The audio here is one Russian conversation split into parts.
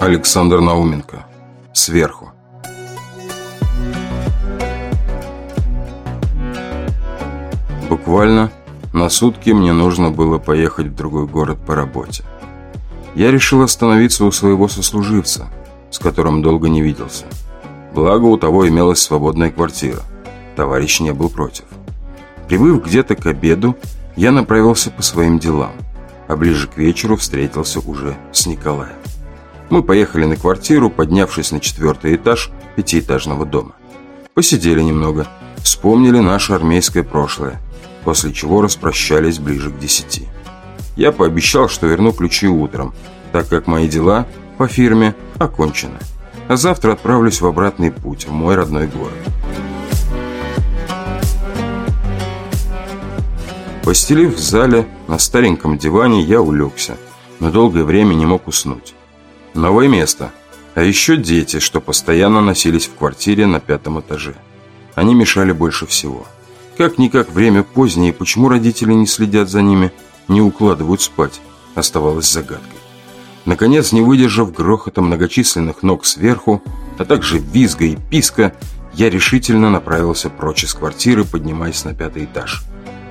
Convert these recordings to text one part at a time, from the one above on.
Александр Науменко. Сверху. Буквально на сутки мне нужно было поехать в другой город по работе. Я решил остановиться у своего сослуживца, с которым долго не виделся. Благо, у того имелась свободная квартира. Товарищ не был против. Прибыв где-то к обеду, я направился по своим делам, а ближе к вечеру встретился уже с Николаем. Мы поехали на квартиру, поднявшись на четвертый этаж пятиэтажного дома. Посидели немного, вспомнили наше армейское прошлое, после чего распрощались ближе к десяти. Я пообещал, что верну ключи утром, так как мои дела по фирме окончены. А завтра отправлюсь в обратный путь в мой родной город. Постелив в зале на стареньком диване, я улегся, но долгое время не мог уснуть. Новое место, а еще дети, что постоянно носились в квартире на пятом этаже. Они мешали больше всего. Как-никак время позднее, почему родители не следят за ними, не укладывают спать, оставалось загадкой. Наконец, не выдержав грохота многочисленных ног сверху, а также визга и писка, я решительно направился прочь из квартиры, поднимаясь на пятый этаж.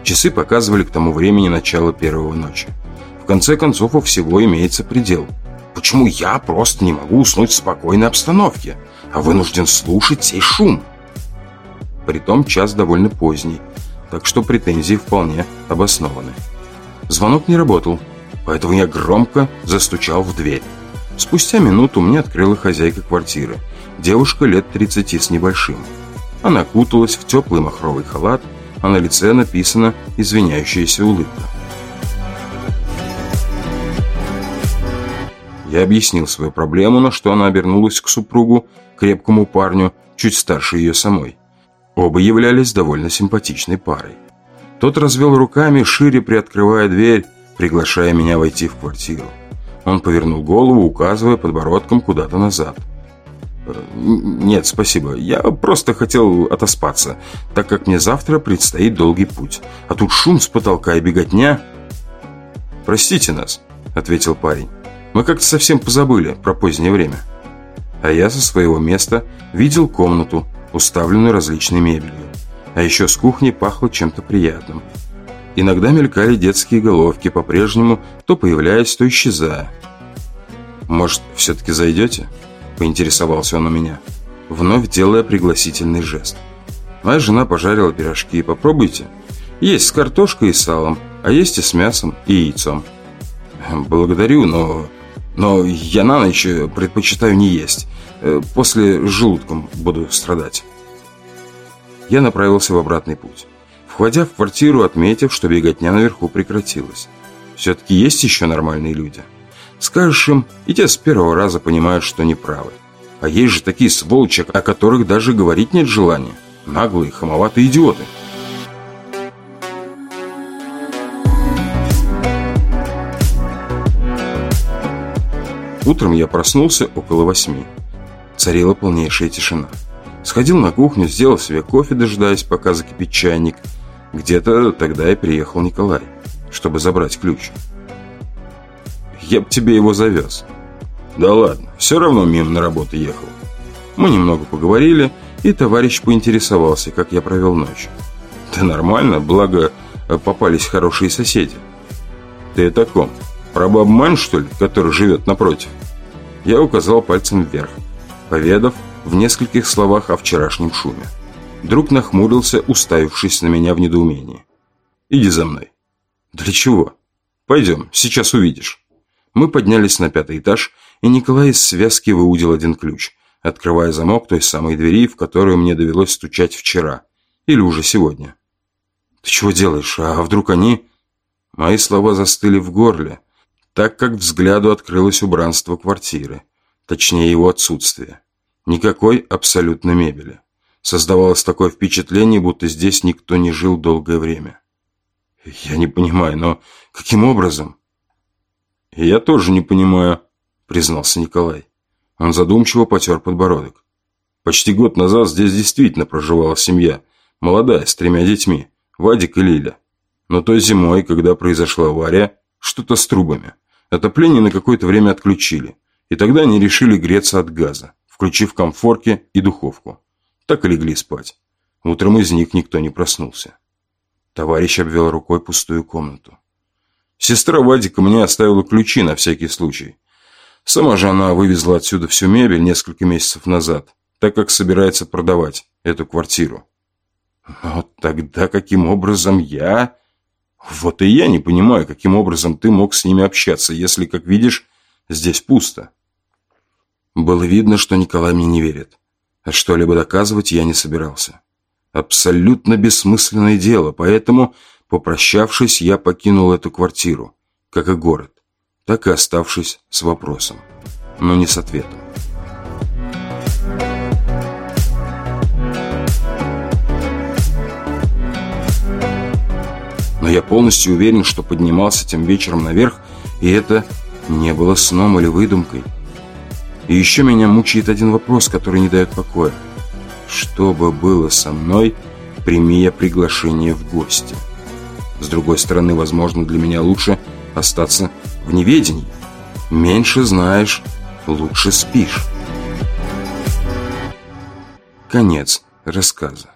Часы показывали к тому времени начало первого ночи. В конце концов, у всего имеется предел. Почему я просто не могу уснуть в спокойной обстановке, а вынужден слушать сей шум? Притом час довольно поздний, так что претензии вполне обоснованы. Звонок не работал, поэтому я громко застучал в дверь. Спустя минуту мне открыла хозяйка квартиры, девушка лет 30 с небольшим. Она куталась в теплый махровый халат а на лице написана извиняющаяся улыбка. Я объяснил свою проблему, на что она обернулась к супругу, крепкому парню, чуть старше ее самой. Оба являлись довольно симпатичной парой. Тот развел руками, шире приоткрывая дверь, приглашая меня войти в квартиру. Он повернул голову, указывая подбородком куда-то назад. «Нет, спасибо. Я просто хотел отоспаться, так как мне завтра предстоит долгий путь. А тут шум с потолка и беготня». «Простите нас», — ответил парень. «Мы как-то совсем позабыли про позднее время». А я со своего места видел комнату, уставленную различной мебелью. А еще с кухни пахло чем-то приятным. Иногда мелькали детские головки, по-прежнему то появляясь, то исчезая. «Может, все-таки зайдете?» Поинтересовался он у меня, вновь делая пригласительный жест. Моя жена пожарила пирожки. Попробуйте. Есть с картошкой и салом, а есть и с мясом и яйцом. Благодарю, но... Но я на ночь предпочитаю не есть. Э, после желудком буду страдать. Я направился в обратный путь. Входя в квартиру, отметив, что беготня наверху прекратилась. Все-таки есть еще нормальные люди. Скажешь им, и те с первого раза понимают, что неправы. А есть же такие сволочи, о которых даже говорить нет желания. Наглые, хамоватые идиоты. Утром я проснулся около восьми. Царила полнейшая тишина. Сходил на кухню, сделал себе кофе, дожидаясь, пока закипит чайник. Где-то тогда и приехал Николай, чтобы забрать ключ я бы тебе его завез. Да ладно, все равно мимо на работу ехал. Мы немного поговорили, и товарищ поинтересовался, как я провел ночь. Да нормально, благо попались хорошие соседи. Ты о таком? Про бабман, что ли, который живет напротив? Я указал пальцем вверх, поведав в нескольких словах о вчерашнем шуме. Друг нахмурился, уставившись на меня в недоумении. «Иди за мной». «Для чего?» «Пойдем, сейчас увидишь». Мы поднялись на пятый этаж, и Николай из связки выудил один ключ, открывая замок той самой двери, в которую мне довелось стучать вчера. Или уже сегодня. «Ты чего делаешь? А вдруг они...» Мои слова застыли в горле, так как взгляду открылось убранство квартиры, точнее его отсутствие. Никакой абсолютно мебели. Создавалось такое впечатление, будто здесь никто не жил долгое время. Я не понимаю, но каким образом? «Я тоже не понимаю», – признался Николай. Он задумчиво потер подбородок. Почти год назад здесь действительно проживала семья, молодая, с тремя детьми, Вадик и Лиля. Но той зимой, когда произошла авария, что-то с трубами. Отопление на какое-то время отключили, И тогда они решили греться от газа, включив комфорки и духовку. Так и легли спать. Утром из них никто не проснулся. Товарищ обвел рукой пустую комнату. Сестра Вадика мне оставила ключи на всякий случай. Сама же она вывезла отсюда всю мебель несколько месяцев назад, так как собирается продавать эту квартиру. Но тогда каким образом я... Вот и я не понимаю, каким образом ты мог с ними общаться, если, как видишь, здесь пусто. Было видно, что Николай мне не верит. А что-либо доказывать я не собирался. Абсолютно бессмысленное дело, поэтому, попрощавшись, я покинул эту квартиру, как и город, так и оставшись с вопросом, но не с ответом. Но я полностью уверен, что поднимался тем вечером наверх, и это не было сном или выдумкой. И еще меня мучает один вопрос, который не дает покоя. Что бы было со мной, прими я приглашение в гости? С другой стороны, возможно, для меня лучше остаться в неведении. Меньше знаешь, лучше спишь. Конец рассказа.